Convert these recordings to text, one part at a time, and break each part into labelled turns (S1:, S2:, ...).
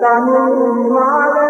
S1: Legnach mari fu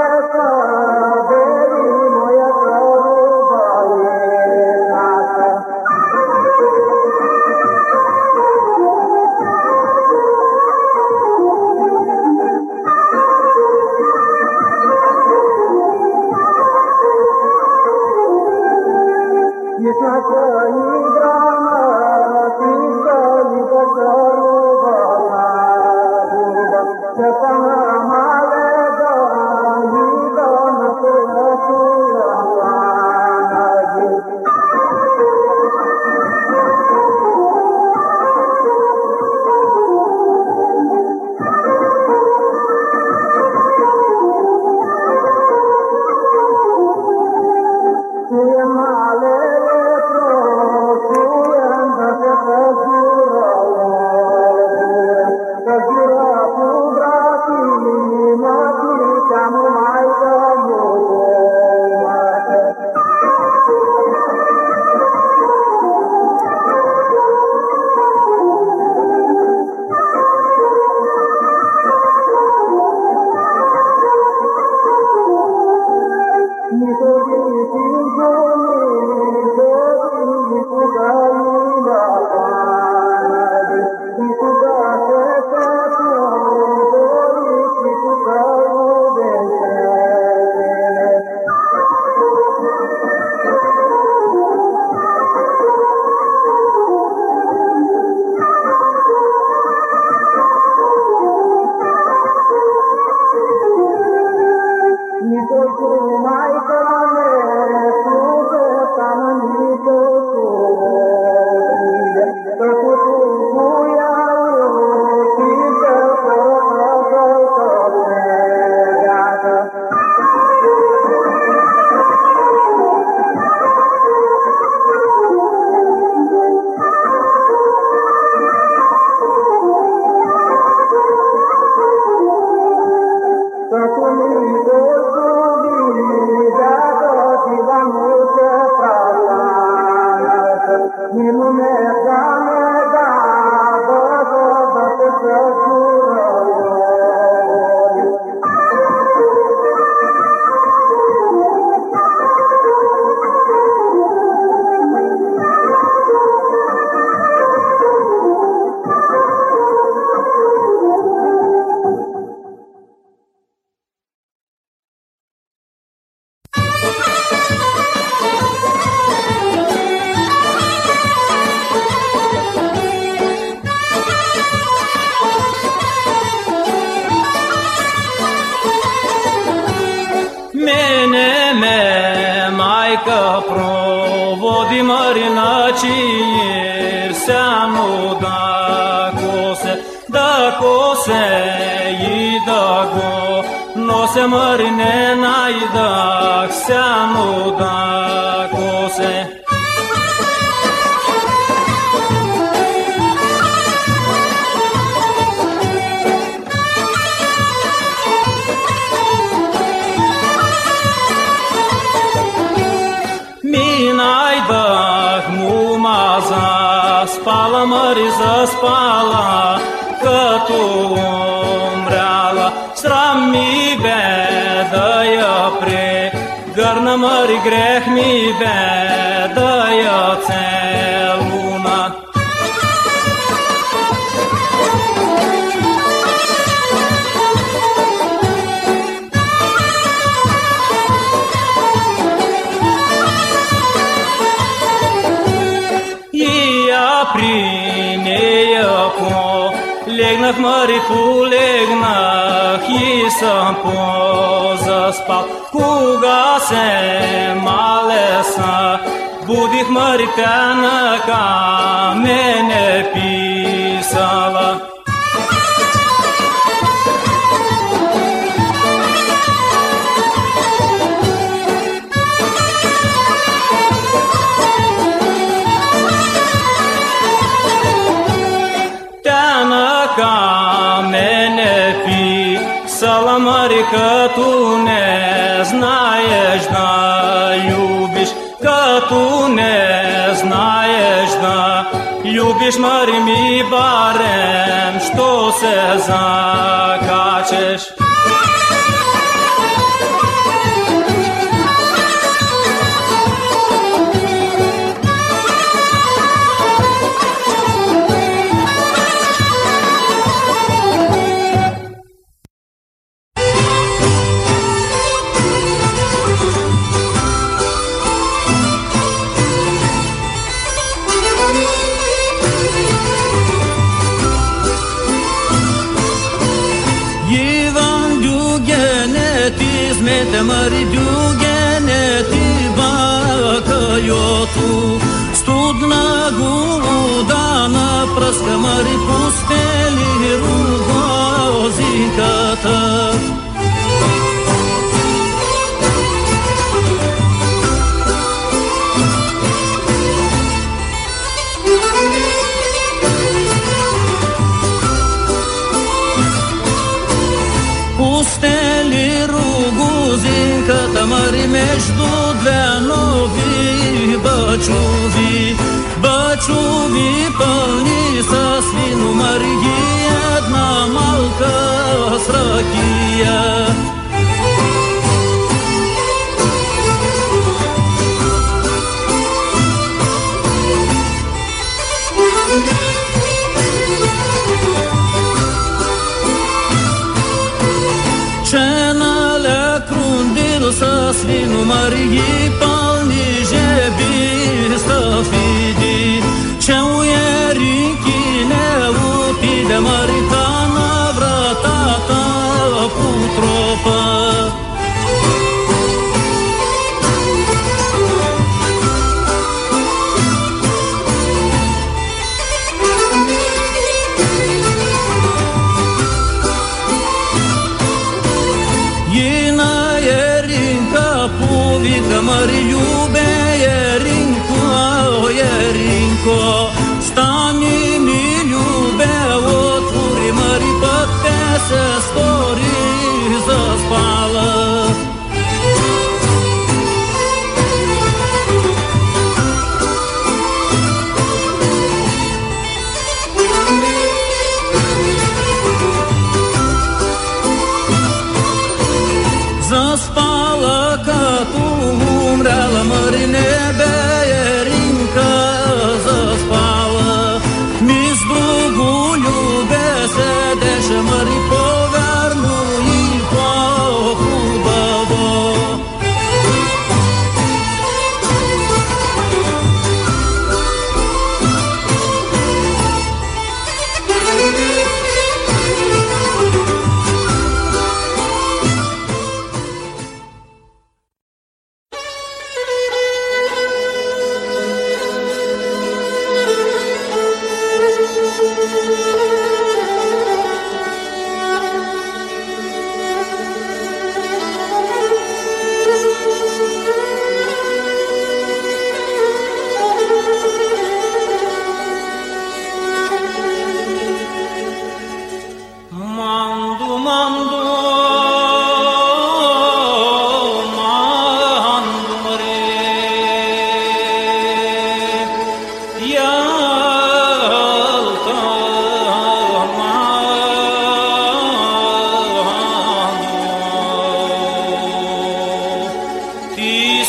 S2: Biš mari mi barem što se zna kačeš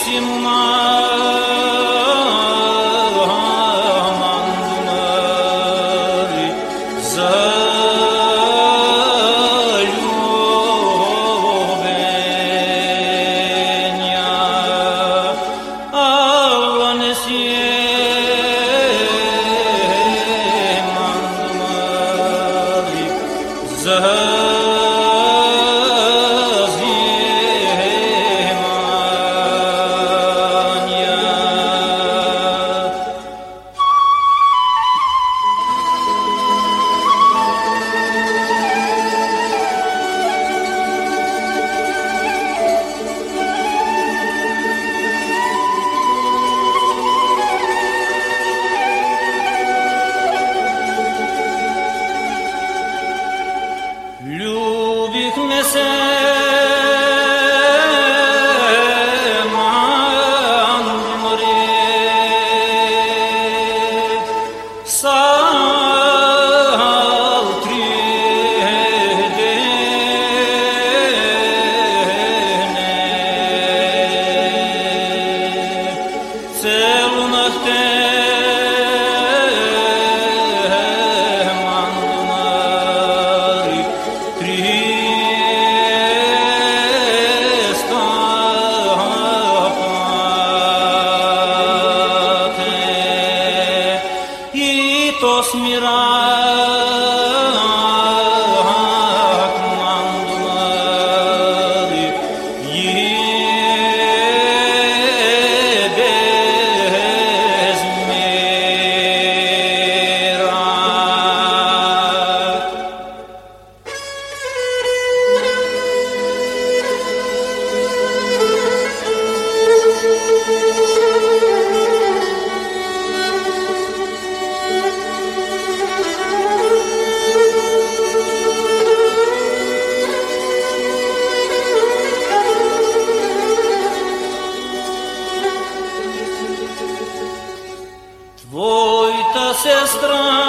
S2: Tissima ancestral.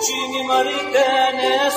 S2: Čini marite ne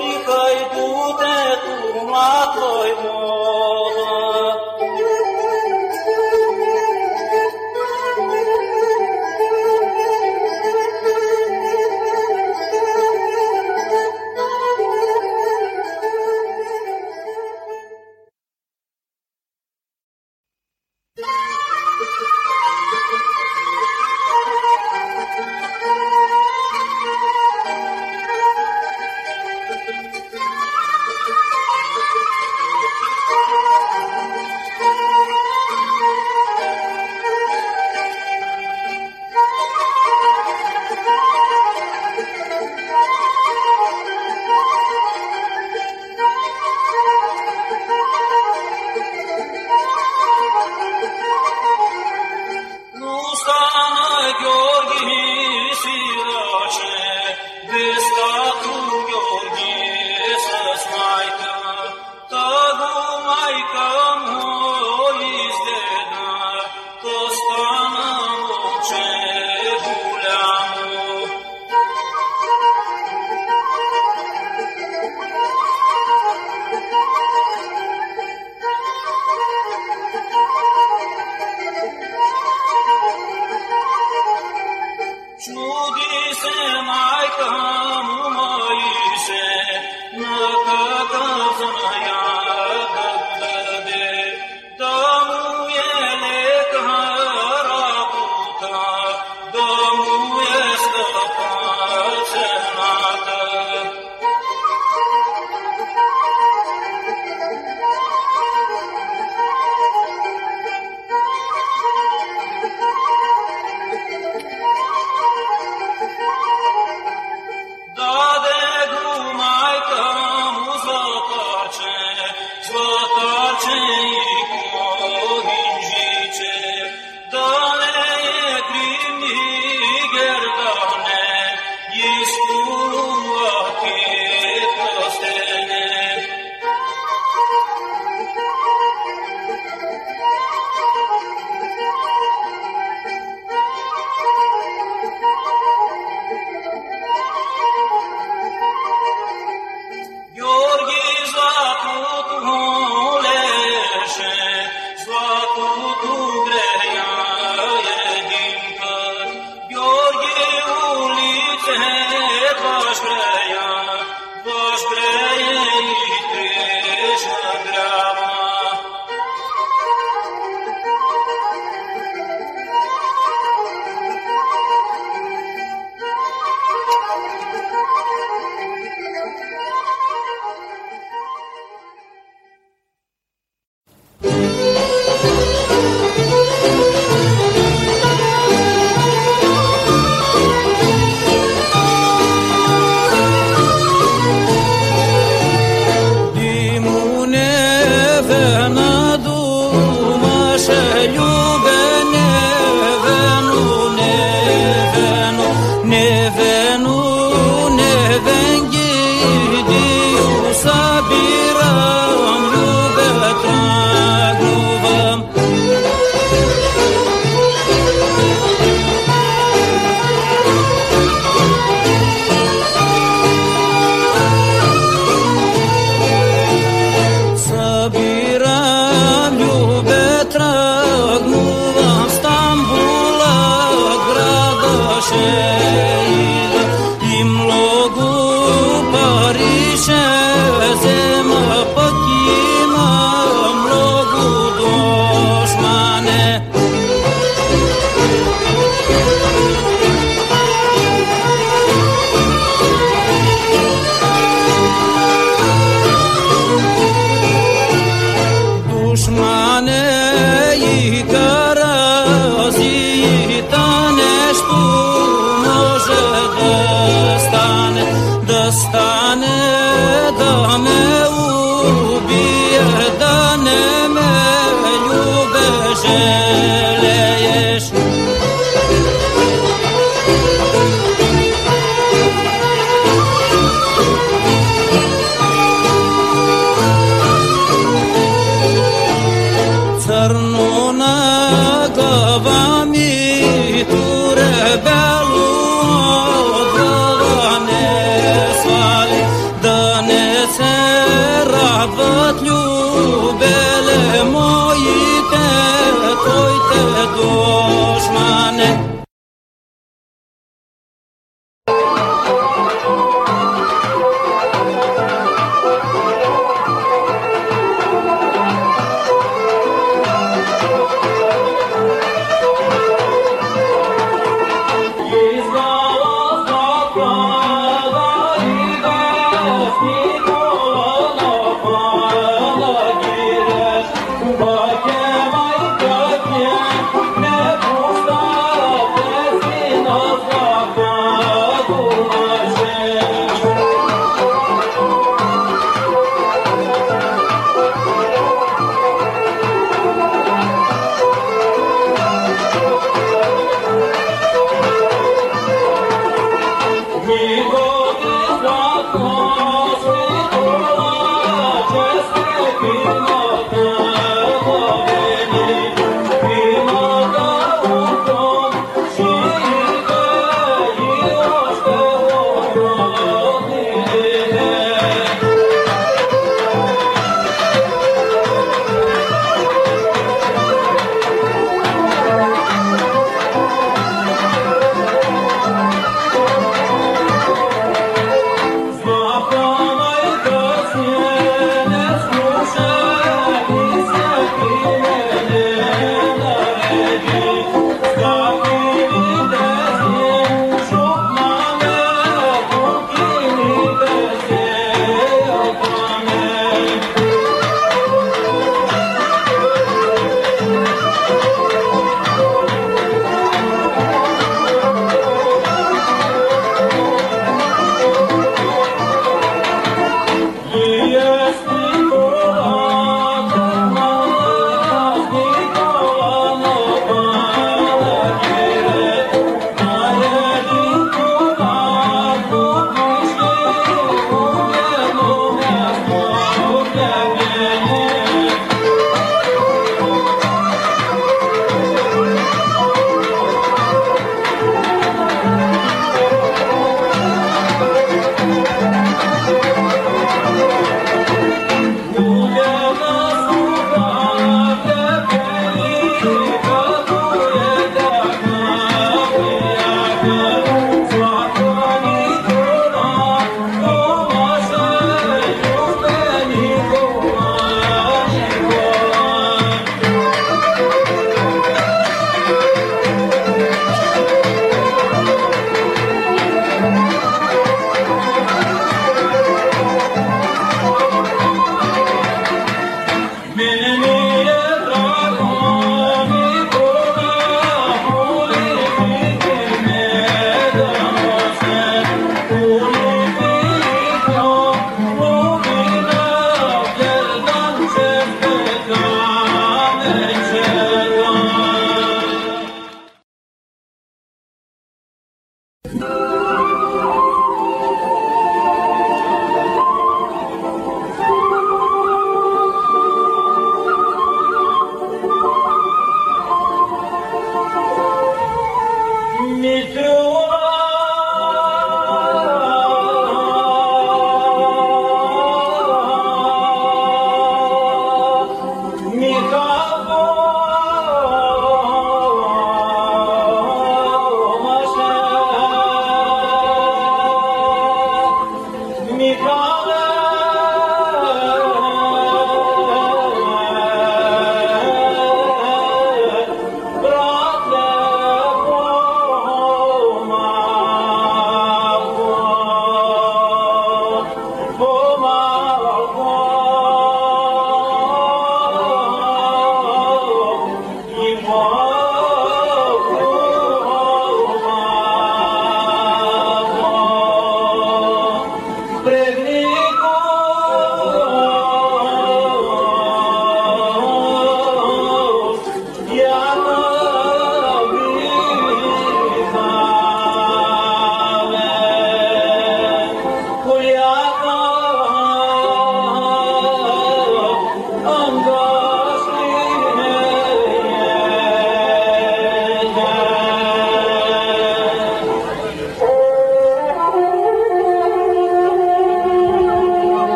S2: tôi khơi phú thế tụ má tôi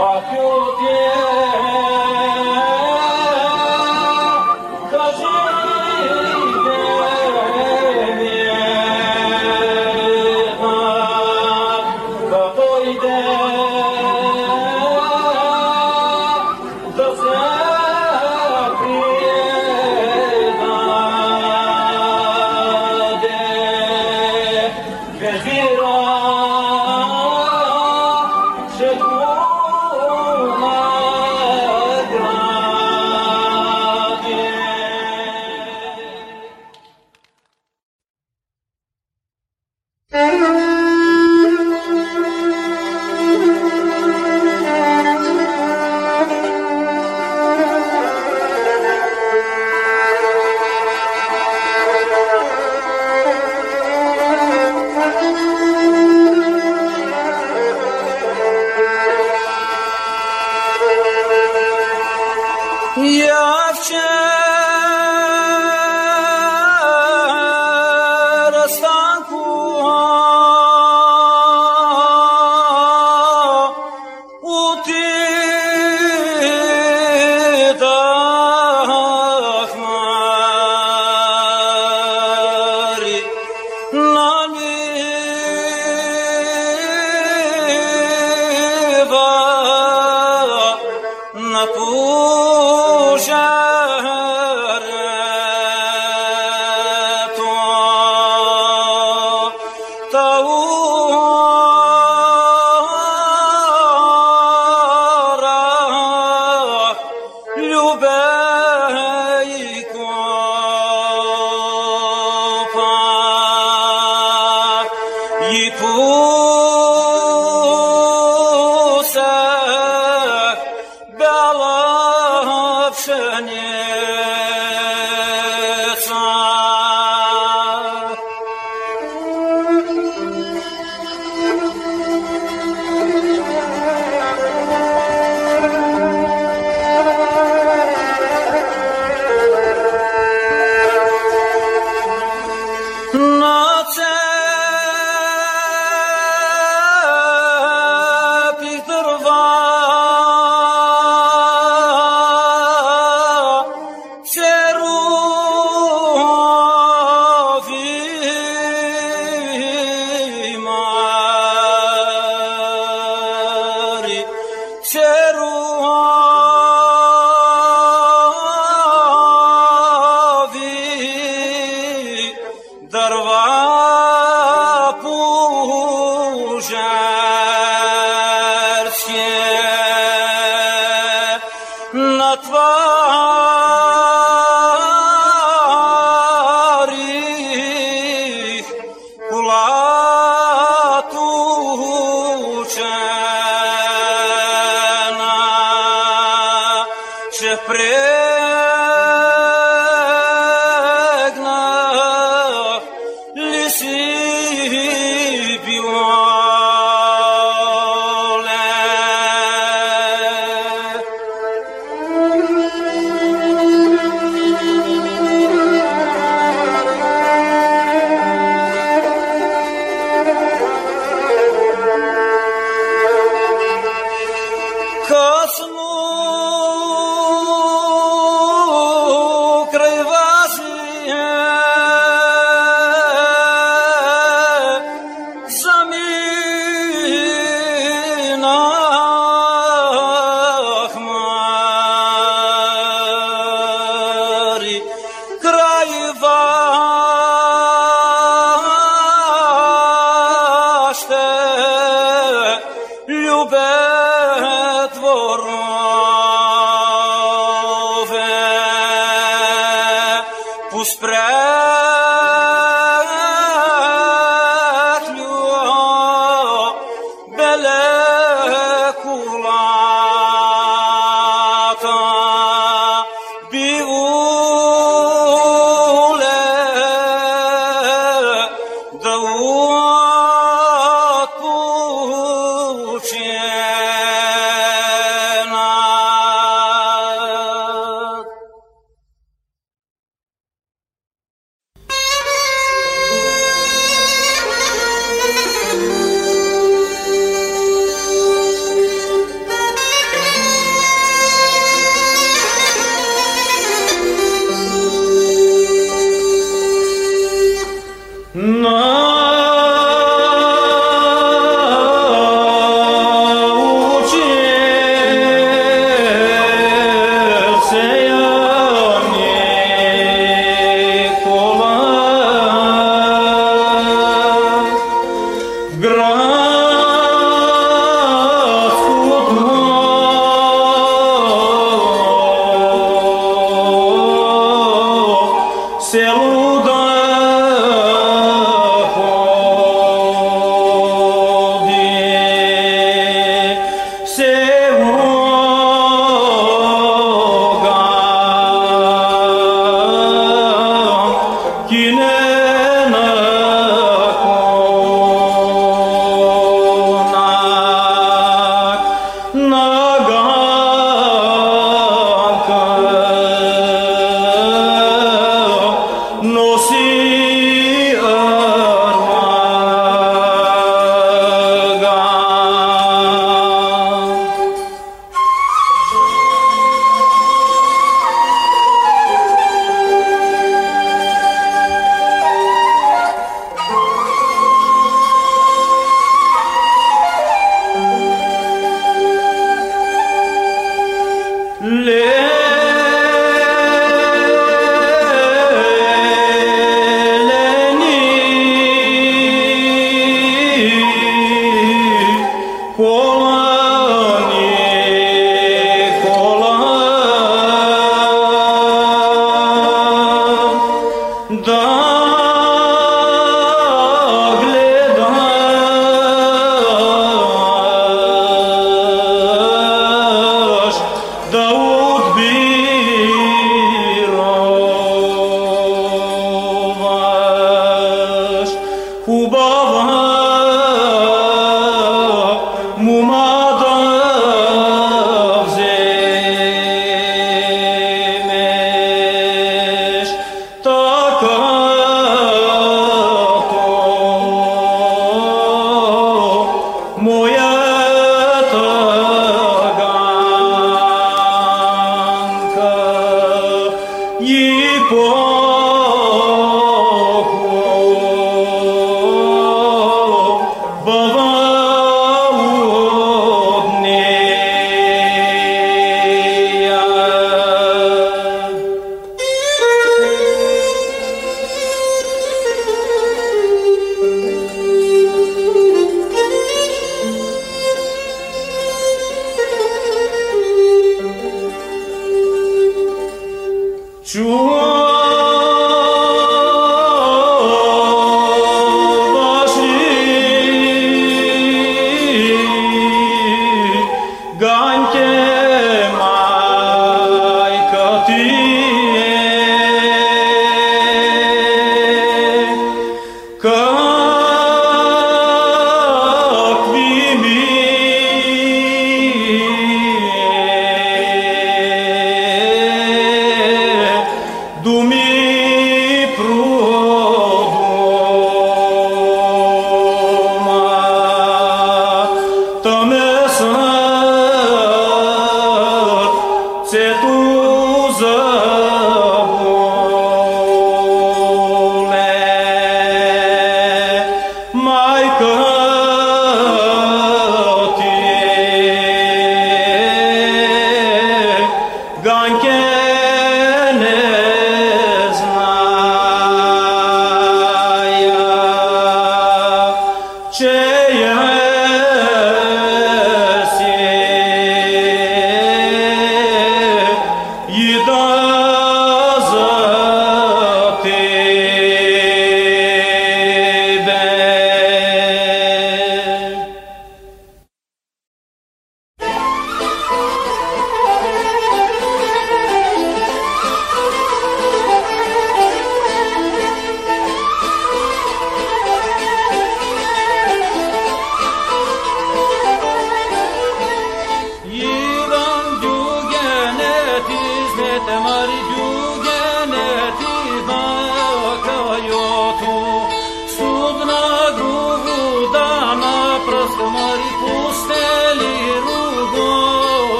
S2: Patio tiene